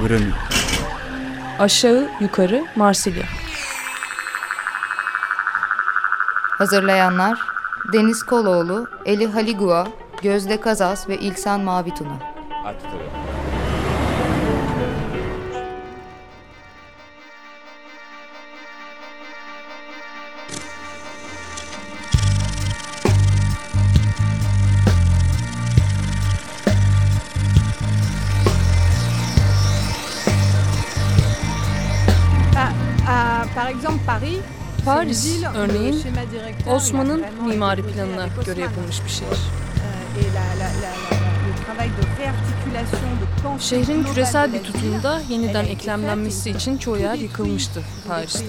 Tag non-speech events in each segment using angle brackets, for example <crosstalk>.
Grenoble. Aşağı yukarı Marsilya. Hazırlayanlar Deniz Koloğlu, Eli Haligua, Gözde Kazas ve İlsan Mavituna. Örneğin Osman'ın mimari planına göre yapılmış bir şehir. Şehrin küresel bir tutumda yeniden eklemlenmesi için çoğu yer yıkılmıştı Paris'te.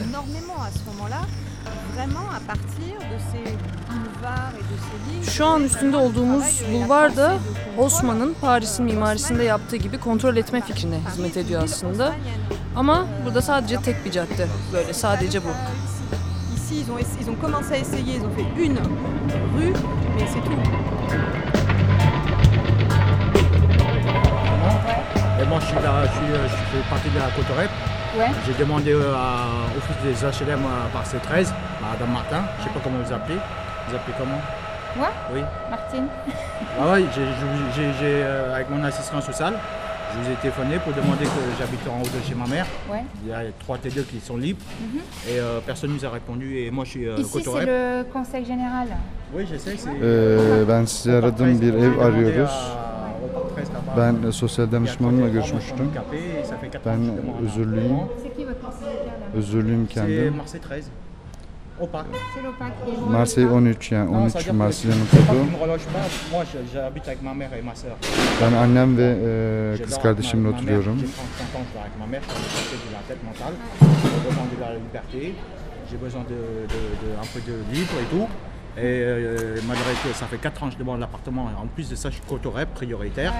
Şu an üstünde olduğumuz bulvar da Osman'ın Paris'in mimarisinde yaptığı gibi kontrol etme fikrine hizmet ediyor aslında. Ama burada sadece tek bir cadde. Böyle sadece bu. Ils ont, ess- ils ont commencé à essayer, ils ont fait une rue, mais c'est tout. Et moi, je suis là, je, suis, je fais partie de la Cotorep. Ouais. J'ai demandé euh, à- au fils des HLM euh, par C13, Madame Martin, je sais pas comment vous appelez. Vous appelez comment? Moi? Oui. Martine Ah oui, j'ai, j'ai- j'ai- j'ai, euh, avec mon assistant social, je vous ai téléphoné pour demander que j'habite en haut de chez ma mère. Ouais. Il y a trois T2 qui sont libres et euh, personne ne nous a répondu. Et moi, je suis euh, Ici, c'est le conseil général. Oui, je sais. C'est, Ee, ben aradım 13, bir ev arıyoruz. à- au Parc 13 là-bas. Ben sosyal danışmanımla görüşmüştüm. Ben özürlüyüm. kendim. Marseille 13. Au parc. C'est Marseille l'OPAC 13 yani Non, ça 13 veut dire que Marsilya'nın c'est pas kodu. qu'ils me relogent pas. Moi, j'habite avec ma mère et ma soeur. Ben annem ve e, kız kardeşimle oturuyorum. J'ai 35 ans, je dors avec ma mère, je suis handicapé de la tête mentale. J'ai besoin de la liberté, j'ai besoin de, de- de- un peu de libre et tout. Et euh, malgré que ça fait 4 ans que je demande l'appartement, en plus de ça, je suis cotorep prioritaire.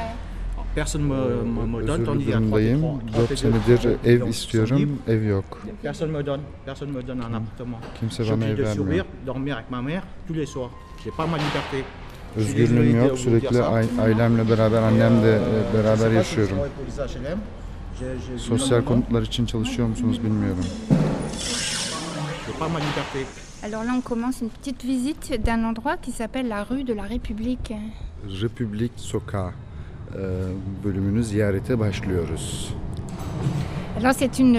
Personne ne me, me, me donne, tandis Özürlü qu'il y a 3 durumdayım. 4 senedir ev istiyorum. Ev yok. Personne ne me donne, personne me donne un appartement. Kimse Je suis bana ev de vermiyor. sourire, dormir avec ma mère tous les soirs. J'ai pas ma liberté. Je suis Özgürlüğüm yok. Sürekli ailemle beraber, annemle beraber yaşıyorum. Sosyal konutlar için çalışıyor musunuz bilmiyorum. J'ai pas ma liberté. Alors là, on commence une petite visite d'un endroit qui s'appelle la rue de la République. Republik Sokağı e, bölümünü ziyarete başlıyoruz. Alors c'est une,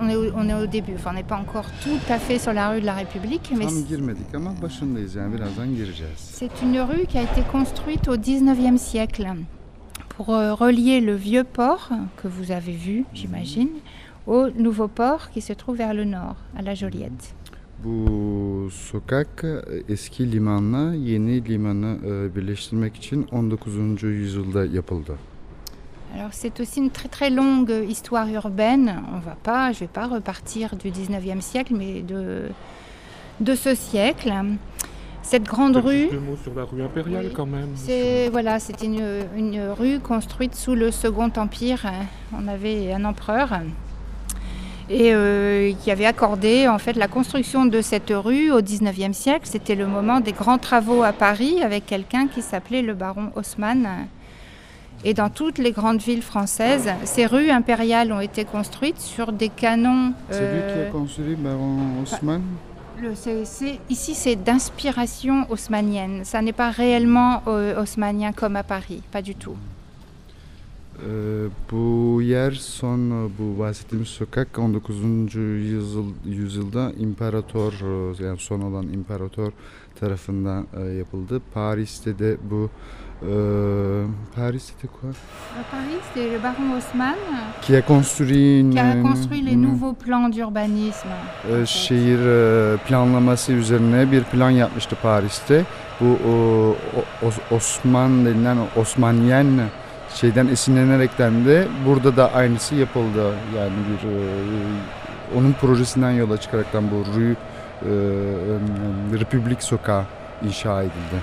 on, est au, on est au début, enfin on n'est pas encore tout à fait sur la rue de la République, mais Tam girmedik ama başındayız yani birazdan gireceğiz. c'est une rue qui a été construite au 19e siècle pour euh, relier le vieux port que vous avez vu, j'imagine, au nouveau port qui se trouve vers le nord, à la Joliette. Bu sokak e, eski limanla yeni limanı e, birleştirmek için 19. yüzyılda yapıldı. Alors c'est aussi une très très longue histoire urbaine. On va pas, je vais pas repartir du 19e siècle, mais de, de ce siècle. Cette grande rue, Deux mots sur la rue impériale Oui. quand même. c'est voilà, c'était une, une rue construite sous le Second Empire. On avait un empereur et euh, qui avait accordé en fait la construction de cette rue au 19e siècle. C'était le moment des grands travaux à Paris avec quelqu'un qui s'appelait le baron Haussmann. Et dans toutes les grandes villes françaises, ces rues impériales ont été construites sur des canons. Celui qui euh, a construit Baron Osman le- c'est- c'est- ici, c'est d'inspiration haussmannienne. Ça n'est pas réellement euh, haussmannien comme à Paris, pas du tout. E, bu yer son bu bahsettiğimiz sokak 19. yüzyıl, yüzyılda imparator e, yani son olan imparator tarafından e, yapıldı. Paris'te de bu e, Paris'te quoi À Paris, c'est le baron Haussmann Qui a construit une, qui a construit les nouveaux plans d'urbanisme. e, şehir e, planlaması üzerine bir plan yapmıştı Paris'te. Bu o, o- Os- Osman denilen Osmanyen şeyden esinlenerekten de burada da aynısı yapıldı. Yani bir e, onun projesinden yola çıkaraktan bu Rue e, e, Sokağı inşa edildi.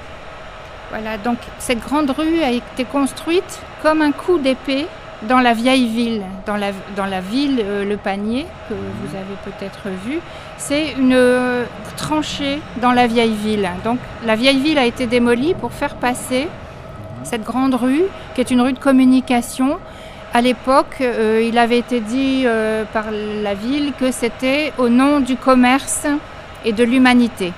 Voilà, donc cette grande rue a été construite comme un coup d'épée dans la vieille ville, dans la, dans la ville euh, Le Panier, que vous avez peut-être vu. C'est une euh, tranchée dans la vieille ville. Donc la vieille ville a été démolie pour faire passer cette grande rue, qui est une rue de communication. À l'époque, euh, il avait été dit euh, par la ville que c'était au nom du commerce et de l'humanité.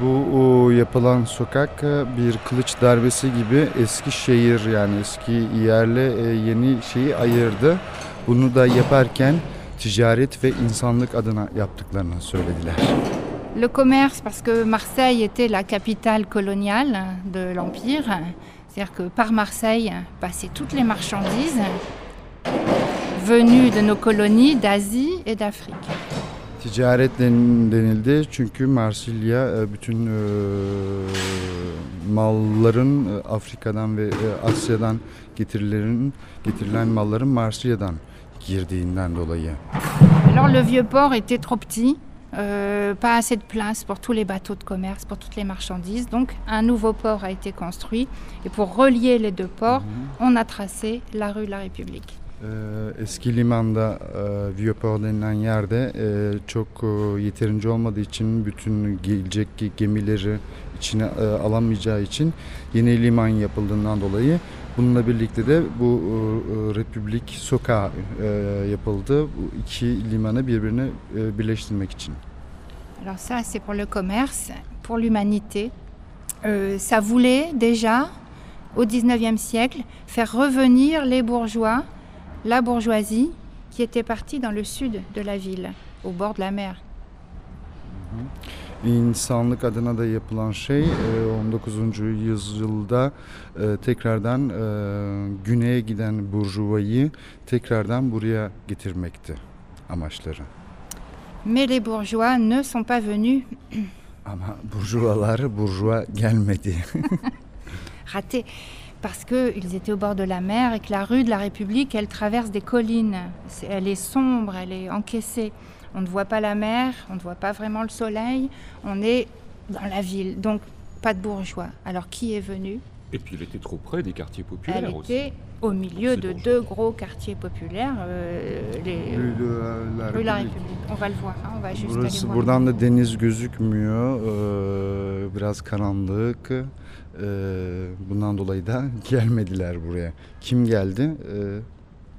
Bu o, yapılan sokak e, bir kılıç darbesi gibi eski şehir yani eski yerle e, yeni şeyi ayırdı. Bunu da yaparken ticaret ve insanlık adına yaptıklarını söylediler. Le commerce, parce que Marseille était la capitale coloniale de l'Empire, c'est-à-dire que par Marseille passaient toutes les marchandises venues de nos colonies d'Asie et d'Afrique. Ticaret den- denildi çünkü Marsilya e, bütün e, malların e, Afrika'dan ve e, Asya'dan getirilerin getirilen malların Marsilya'dan girdiğinden dolayı. Alors le vieux port était trop petit, euh, pas assez de place pour tous les bateaux de commerce, pour toutes les marchandises. Donc un nouveau port a été construit et pour relier les deux ports, on a tracé la rue de la République. Ee, eski limanda e, Vieux-Port denilen yerde e, çok e, yeterince olmadığı için bütün gelecek ge- gemileri içine e, alamayacağı için yeni liman yapıldığından dolayı bununla birlikte de bu e, e, Republik Sokağı e, yapıldı. Bu iki limanı birbirine e, birleştirmek için. Alors ça, c'est pour le commerce, pour l'humanité. Euh, ça voulait déjà, au 19e siècle, faire revenir les bourgeois, la bourgeoisie, qui était partie dans le sud de la ville, au bord de la mer. İnsanlık adına da yapılan şey e, 19. yüzyılda tekrardan e, güneye giden burjuvayı tekrardan buraya getirmekti amaçları. Mais les bourgeois ne sont pas venus Ama burjuvalar burjuva gelmedi. <laughs> ratés parce qu'ils étaient au bord de la mer et que la rue de la République, elle traverse des collines. Elle est sombre, elle est encaissée. On ne voit pas la mer, on ne voit pas vraiment le soleil. On est dans la ville, donc pas de bourgeois. Alors qui est venu? Et puis il était trop près des quartiers Elle populaires aussi. était au milieu de bourgeois. deux gros quartiers populaires, euh, les Rue de la rue la République. On va le voir, hein, on va juste aller Burası voir. buradan da deniz gözükmüyor. Ee, biraz karanlık. Ee, bundan dolayı da <laughs> gelmediler buraya. Kim geldi? Ee,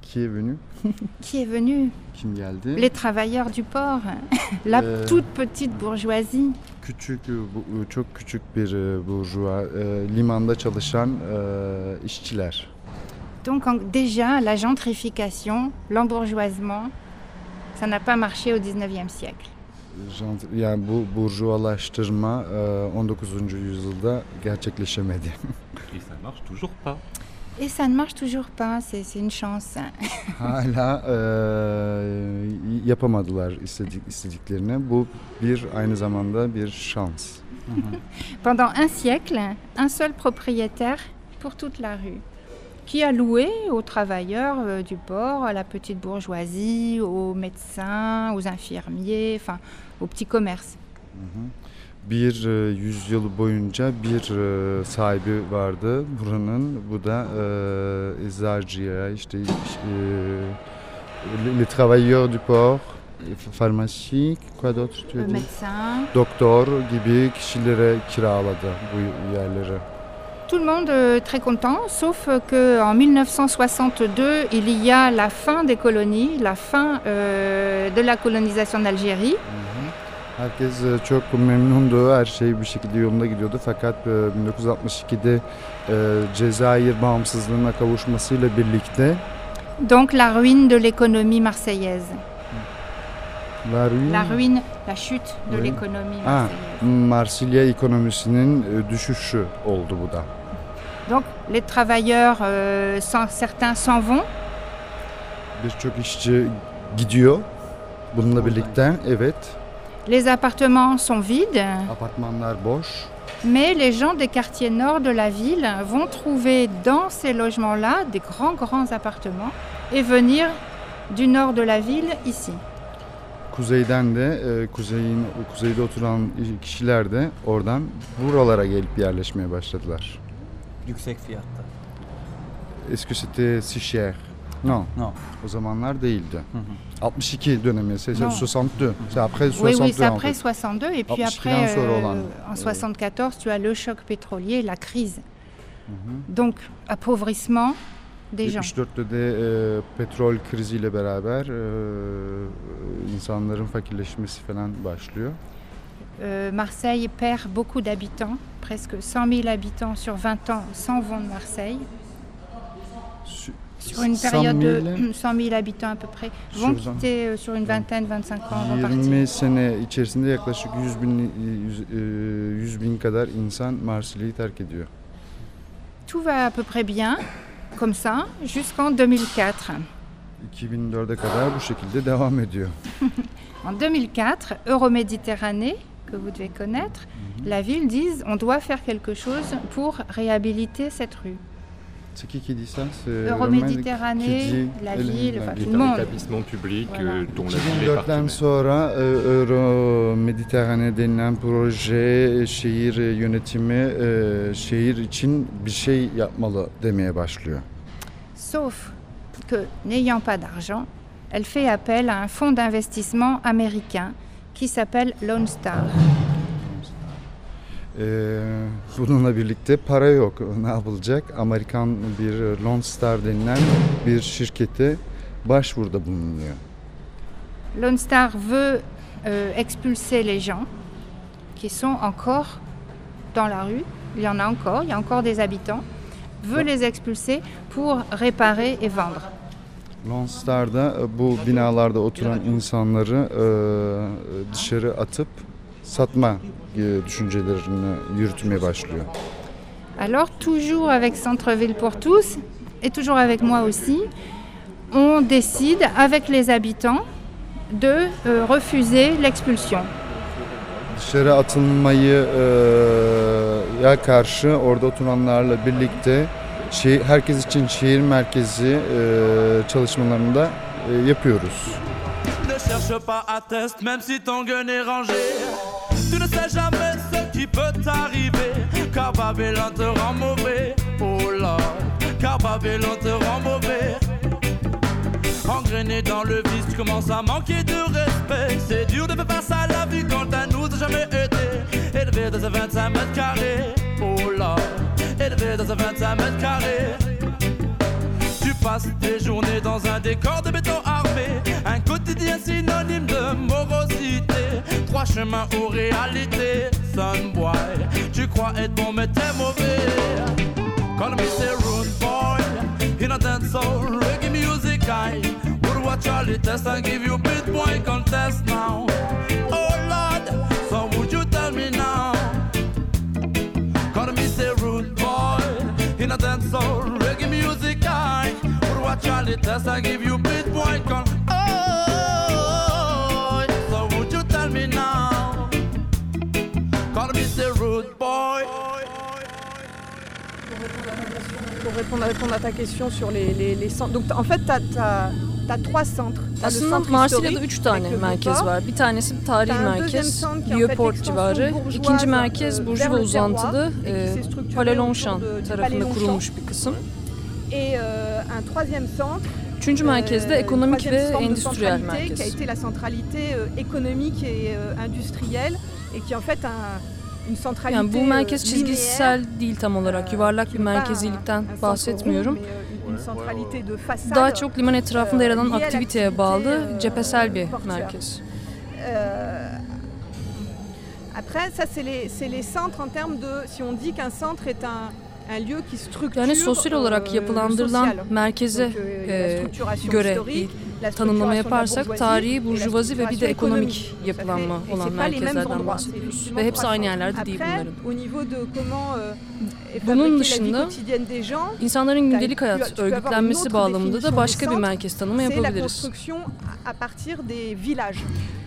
qui est venu? <laughs> Qui est venu? Kim geldi? Les travailleurs du port, <laughs> la toute petite bourgeoisie. Küçük, bu- çok küçük bir burjuva, limanda çalışan işçiler. Donc déjà, la gentrification, l'embourgeoisement, ça n'a pas marché au 19e siècle. Jant- Yani bu burjuvalaştırma e, 19. yüzyılda gerçekleşemedi. Et ça marche toujours pas. Et ça ne marche toujours pas, c'est une chance. Hala e, yapamadılar istedik, istediklerini. Bu bir aynı zamanda bir şans. <laughs> Pendant un siècle, un seul propriétaire pour toute la rue, qui a loué aux travailleurs euh, du port, à la petite bourgeoisie, aux médecins, aux infirmiers, enfin aux petits commerces. Bir e, yüzyıl boyunca bir e, sahibi vardı buranın. Bu da e, eczacıya, işte e, les- travailleurs du port, pharmacie, quoi d'autre tu as médecin, Doktor gibi kişilere kiraladı bu yerleri. Tout le monde euh, très content, sauf que en 1962, il y a la fin des colonies, la fin euh, de la colonisation d'Algérie. Herkes e, çok memnundu, her şey bir şekilde yolunda gidiyordu. Fakat e, 1962'de e, Cezayir bağımsızlığına kavuşmasıyla birlikte Donc la ruine de l'économie marseillaise. La Ruine, La ruine, la chute de Oui. l'économie Ah. marseillaise. Marsilya ekonomisinin e, düşüşü oldu bu da. Donc les travailleurs, euh, sans- certains s'en vont, Birçok işçi gidiyor. Bununla birlikte evet les appartements sont vides, mais les gens des quartiers nord de la ville vont trouver dans ces logements-là des grands, grands appartements et venir du nord de la ville ici. Kuzeyden de e, kuzeyin kuzeyde oturan kişiler de oradan buralara gelip yerleşmeye başladılar. Yüksek fiyatta. Est-ce que c'était si cher? Non. Non. O zamanlar değildi. Hı hı. 62 dönemi, c'est c'est Non. 62. C'est après 62 Oui, oui, c'est en après fait. 62. Et puis 62 après, euh, en 74, tu as le choc pétrolier, la crise. Hı hı. Donc, appauvrissement, des gens. 74'te de e, petrol kriziyle beraber e, insanların fakirleşmesi falan başlıyor. Euh, Marseille perd beaucoup d'habitants, presque 100 000 habitants sur 20 ans s'en vont de Marseille. Sü- Sur une 100 période de 000 100 000 habitants à peu près, vont quitter euh, sur une vingtaine, 25 ans, vont partir. 20 sene içerisinde yaklaşık 100 bin, 100, e, 100 bin kadar insan Marsilya'yı terk ediyor. Tout va à peu près bien, comme ça, jusqu'en 2004. 2004'e kadar bu şekilde devam ediyor. <laughs> En 2004, Euroméditerranée, que vous devez connaître, la ville dit on doit faire quelque chose pour réhabiliter cette rue. Ce qui qui dit ça c'est Euroméditerranée, la ville, la enfin ville. tout le monde. établissement public Voilà. euh, dont la ville est 2004'ten partenaire. sonra e, Euro Mediterrane denilen proje şehir yönetimi şehir için bir şey yapmalı demeye başlıyor. Sauf que, n'ayant pas d'argent, elle fait appel à un fonds d'investissement américain qui s'appelle Lone Star. E, bununla birlikte para yok. Ne yapılacak? Amerikan bir Lone Star denilen bir şirkete başvuruda bulunuyor. Lone Star veut euh, expulser les gens qui sont encore dans la rue. Il y en a encore, il y a encore des habitants. Veut les expulser pour réparer et vendre. Lone Star'da e, bu binalarda oturan insanları e, dışarı atıp satma e, düşüncelerini yürütmeye başlıyor. Alors, toujours avec Centre-Ville pour tous, et toujours avec moi aussi, on décide avec les habitants de euh, refuser l'expulsion. Dışarı atılmayı e, ya karşı orada oturanlarla birlikte şey, herkes için şehir merkezi e, çalışmalarında e, yapıyoruz. Ne cherche pas à test, même si ton gun est rangé. Tu ne sais jamais ce qui peut t'arriver. Car Babylone te rend mauvais. Oh Lord, car Babylone te rend mauvais. Engrainé dans le vice, tu commences à manquer de respect. C'est dur de faire face à la vie quand elle nous a jamais été. Élevé dans un 25 mètres carrés. Oh Lord, élevé dans un 25 mètres carrés. Tu passes tes journées dans un décor de béton armé, un quotidien synonyme de morosité. Trois chemins aux réalités, son boy. Tu crois être bon, mais t'es mauvais. Call me rude boy, in a dance soul, reggae music I would watch Charlie test and give you beat boy contest now. Oh Lord, so would you tell me now? Call me say rude boy In a dance soul the test I give you big boy con Pour répondre, répondre à ta question sur les, les, les centres. Donc en fait, tu as, as, as, trois centres. As Aslında Marsilya'da üç tane merkez var. Bir tanesi tarihi merkez, Bioport civarı. İkinci merkez Burjuva uzantılı e, Palais Longchamp tarafında kurulmuş bir kısım. Et euh, un troisième centre. Üçüncü euh, ekonomik ve endüstriyel Qui a été la centralité euh, économique et euh, industrielle et qui est en fait un, une centralité Yani bu merkez linéaire. çizgisel değil tam olarak. Yuvarlak bir merkezilikten bahsetmiyorum. Daha çok liman etrafında yer alan aktiviteye bağlı cephesel bir merkez. Après, ça, c'est les, c'est les centres en termes de. Si on dit qu'un centre est un, Yani sosyal olarak yapılandırılan merkeze e, göre bir tanımlama yaparsak tarihi, burjuvazi ve bir de ekonomik yapılanma olan merkezlerden bahsediyoruz. Ve hepsi aynı yerlerde değil bunların. Bunun dışında insanların gündelik hayat örgütlenmesi bağlamında da başka bir merkez tanımı yapabiliriz.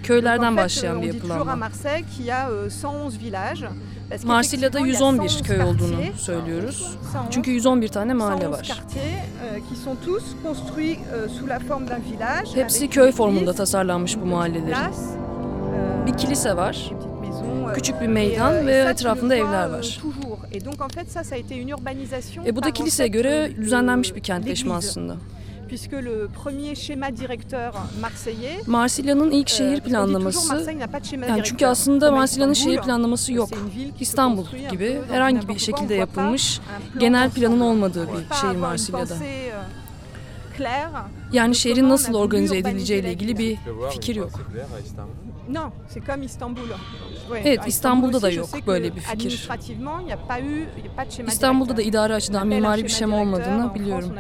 Köylerden başlayan bir yapılanma. Marsilya'da 111 köy olduğunu söylüyoruz. Çünkü 111 tane mahalle var. Hepsi köy formunda tasarlanmış bu mahallelerin. Bir kilise var, küçük bir meydan ve etrafında evler var. E bu da kiliseye göre düzenlenmiş bir kentleşme aslında. Marsilya'nın ilk şehir planlaması, yani çünkü aslında Marsilya'nın şehir planlaması yok. İstanbul gibi herhangi bir şekilde yapılmış, genel planın olmadığı bir şehir Marsilya'da. Yani şehrin nasıl organize edileceğiyle ilgili bir fikir yok. Evet, İstanbul'da da yok böyle bir fikir. İstanbul'da da idari açıdan mimari bir şema olmadığını biliyorum.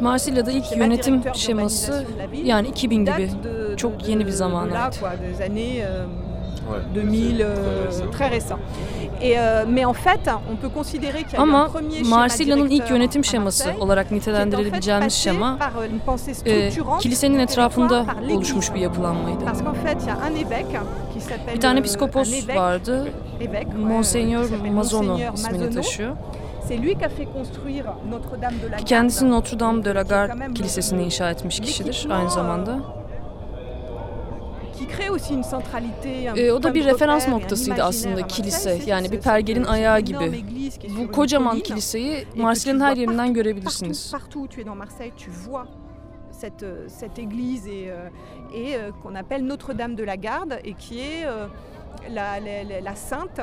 Marsilya'da ilk yönetim şeması yani 2000 gibi çok yeni bir zamana ait. Ama Marsilya'nın ilk yönetim şeması olarak nitelendirilebileceğimiz şema e, kilisenin etrafında oluşmuş bir yapılanmaydı. Bir tane piskopos vardı. Monseigneur Mazono ismini taşıyor. Ki Kendisi Notre Dame de la Garde Kilisesi'ni inşa etmiş kişidir aynı zamanda. Ee, o da bir referans noktasıydı aslında kilise. Yani bir pergelin ayağı gibi. Bu kocaman kiliseyi Marsilya'nın her yerinden görebilirsiniz. Cette, cette église et, et qu'on appelle Notre-Dame de la Garde et qui est la, la, la Sainte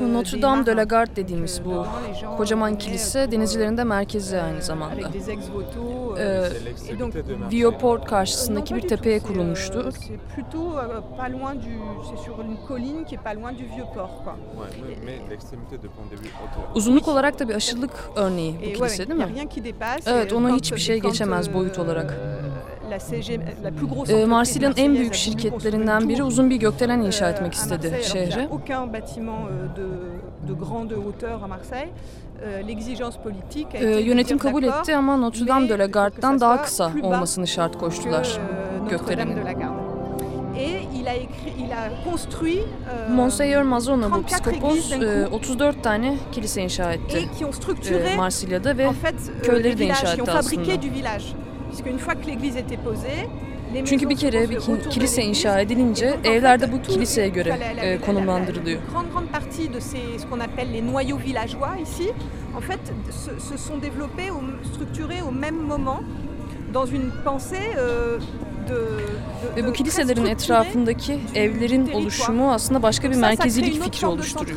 Notre Dame de la Garde dediğimiz bu kocaman kilise denizcilerin de merkezi aynı zamanda. Ee, Vioport karşısındaki bir tepeye kurulmuştu. Uzunluk olarak da bir aşırılık örneği bu kilise değil mi? Evet ona hiçbir şey geçemez boyut olarak. Ee, Marsilya'nın en büyük şirketlerinden biri uzun bir gökdelen inşa etmek istedi şehre. Ee, yönetim kabul etti ama Notre Dame de la Garde'dan daha kısa olmasını şart koştular gökdelenin. Monseigneur Mazona bu psikopoz euh, 34 tane kilise inşa etti euh, Marsilya'da ve köyleri de inşa etti aslında. Du village. Puisque une fois que l'église était posée, les Çünkü bir kere bir kilise inşa edilince evlerde fait, bu kiliseye göre la- la- la- e, la- konumlandırılıyor. Une grande grande partie de ces, ce qu'on appelle les noyaux villageois ici, en fait, se, sont développés, structurés au même moment, dans une pensée euh, Ve bu kiliselerin etrafındaki evlerin oluşumu aslında başka bir merkezilik fikri oluşturuyor.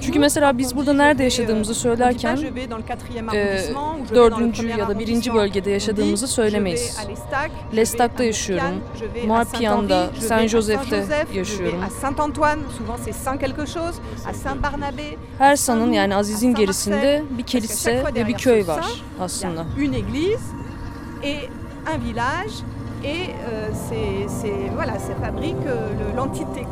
Çünkü mesela biz burada nerede yaşadığımızı söylerken dördüncü ya da birinci bölgede yaşadığımızı söylemeyiz. Lestak'ta yaşıyorum, Marpian'da, Saint Joseph'te yaşıyorum. Her sanın yani Aziz'in gerisinde bir kilise ve bir köy var aslında. Et un village et euh, c'est voilà, ça fabrique euh, le- l'entité.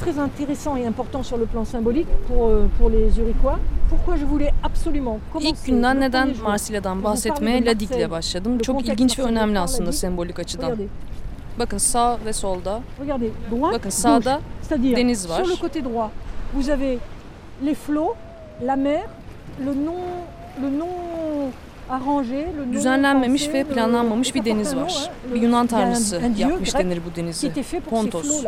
Très très intéressant et important sur le plan symbolique pour, euh, pour les Uriquois. Pourquoi je voulais absolument commencer İlk günden neden Marsilya'dan bahsetmeye parler de Ladik ile Marseille, başladım? Çok ilginç ve önemli aslında sembolik açıdan. Bakın sağ ve solda Bakın sağda deniz var. sur le côté droit, vous avez les flots, la mer, le non, le non düzenlenmemiş ve planlanmamış bir deniz var. Bir Yunan tanrısı yapmış denir bu denizi. Pontos.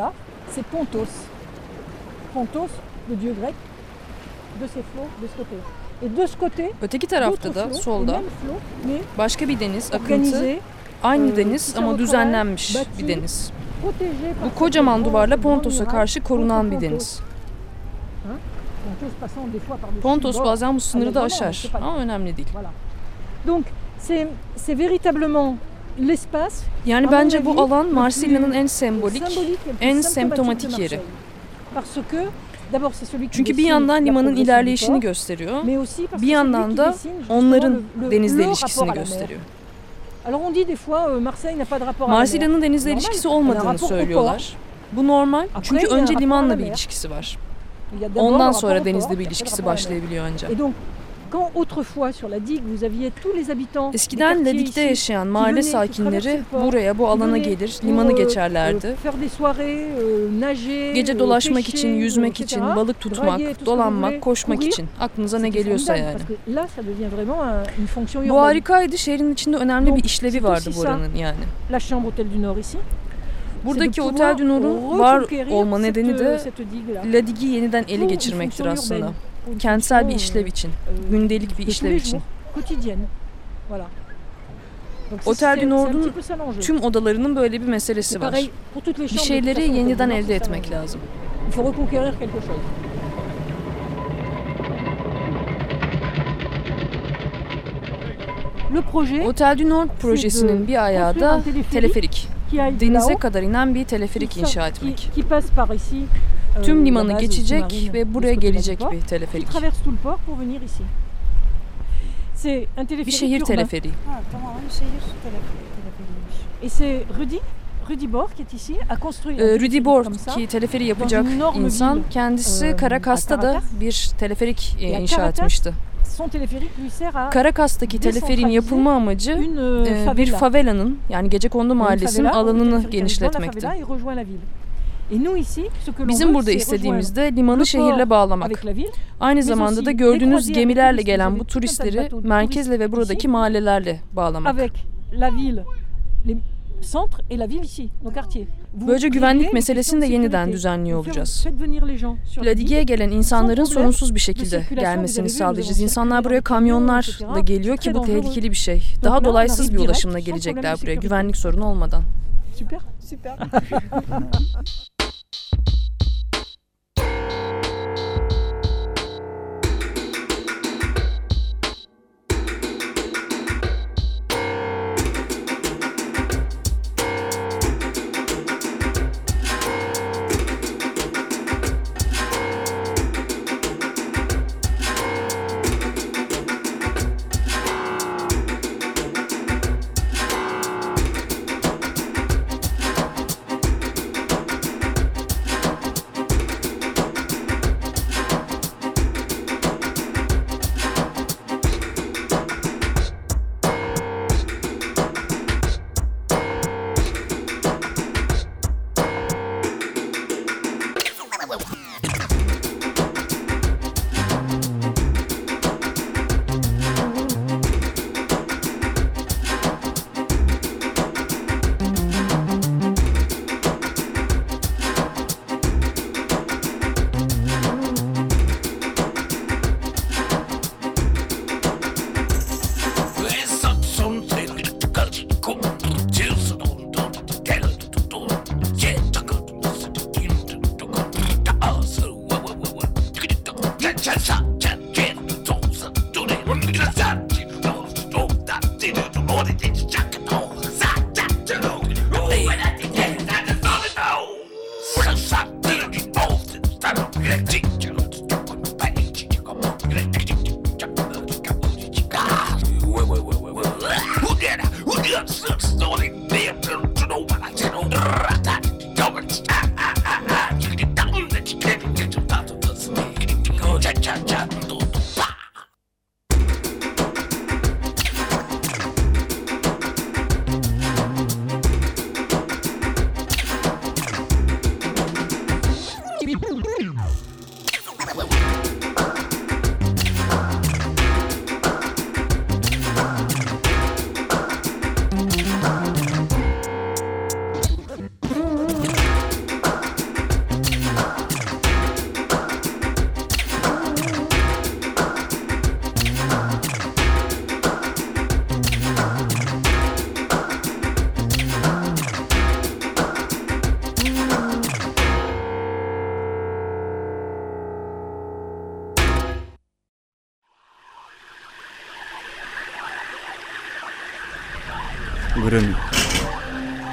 Pontos, le dieu grec, de ses flots de ce côté. Öteki tarafta da solda başka bir deniz akıntı, aynı deniz ama düzenlenmiş bir deniz. Bu kocaman duvarla Pontos'a karşı korunan bir deniz. Pontos bazen bu sınırı da aşar ama önemli değil. Yani bence bu alan Marsilya'nın en sembolik, en semptomatik yeri. Çünkü bir yandan limanın ilerleyişini gösteriyor, bir yandan da onların denizle ilişkisini gösteriyor. Marsilya'nın denizle ilişkisi olmadığını söylüyorlar. Bu normal çünkü önce limanla bir ilişkisi var. Ondan sonra denizle bir ilişkisi başlayabiliyor ancak. Eskiden Ladik'te yaşayan mahalle sakinleri buraya bu alana gelir, limanı geçerlerdi. Gece dolaşmak için, yüzmek için, balık tutmak, dolanmak, koşmak için. Aklınıza ne geliyorsa yani. Bu harikaydı. Şehrin içinde önemli bir işlevi vardı buranın yani. Buradaki Otel du Nord'un var olma nedeni de Ladik'i yeniden ele geçirmektir aslında. Kentsel bir işlev için, gündelik bir işlev için. Otel du Nord'un tüm odalarının böyle bir meselesi var. Bir şeyleri yeniden elde etmek lazım. Otel du Nord projesinin bir ayağı da teleferik. Denize kadar inen bir teleferik inşa etmek tüm limanı geçecek ve buraya gelecek bir teleferik. Bir şehir teleferiği. Rudy Borg qui a construit Rudy Borg ki teleferi yapacak insan kendisi Karakas'ta bir teleferik inşa etmişti. Karakas'taki teleferin yapılma amacı bir favelanın yani Gecekondu Mahallesi'nin alanını genişletmekti. Bizim burada istediğimiz de limanı şehirle bağlamak. Aynı zamanda da gördüğünüz gemilerle gelen bu turistleri merkezle ve buradaki mahallelerle bağlamak. Böylece güvenlik meselesini de yeniden düzenliyor olacağız. Ladigie'ye gelen insanların sorunsuz bir şekilde gelmesini sağlayacağız. İnsanlar buraya kamyonlarla geliyor ki bu tehlikeli bir şey. Daha dolaysız bir ulaşımla gelecekler buraya güvenlik sorunu olmadan. Süper, süper. <laughs>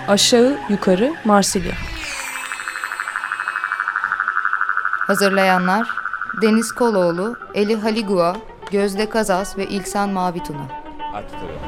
Aşağı yukarı Marsilya. Hazırlayanlar Deniz Koloğlu, Eli Haligua, Gözde Kazas ve İlsan Mavituna. L'heure.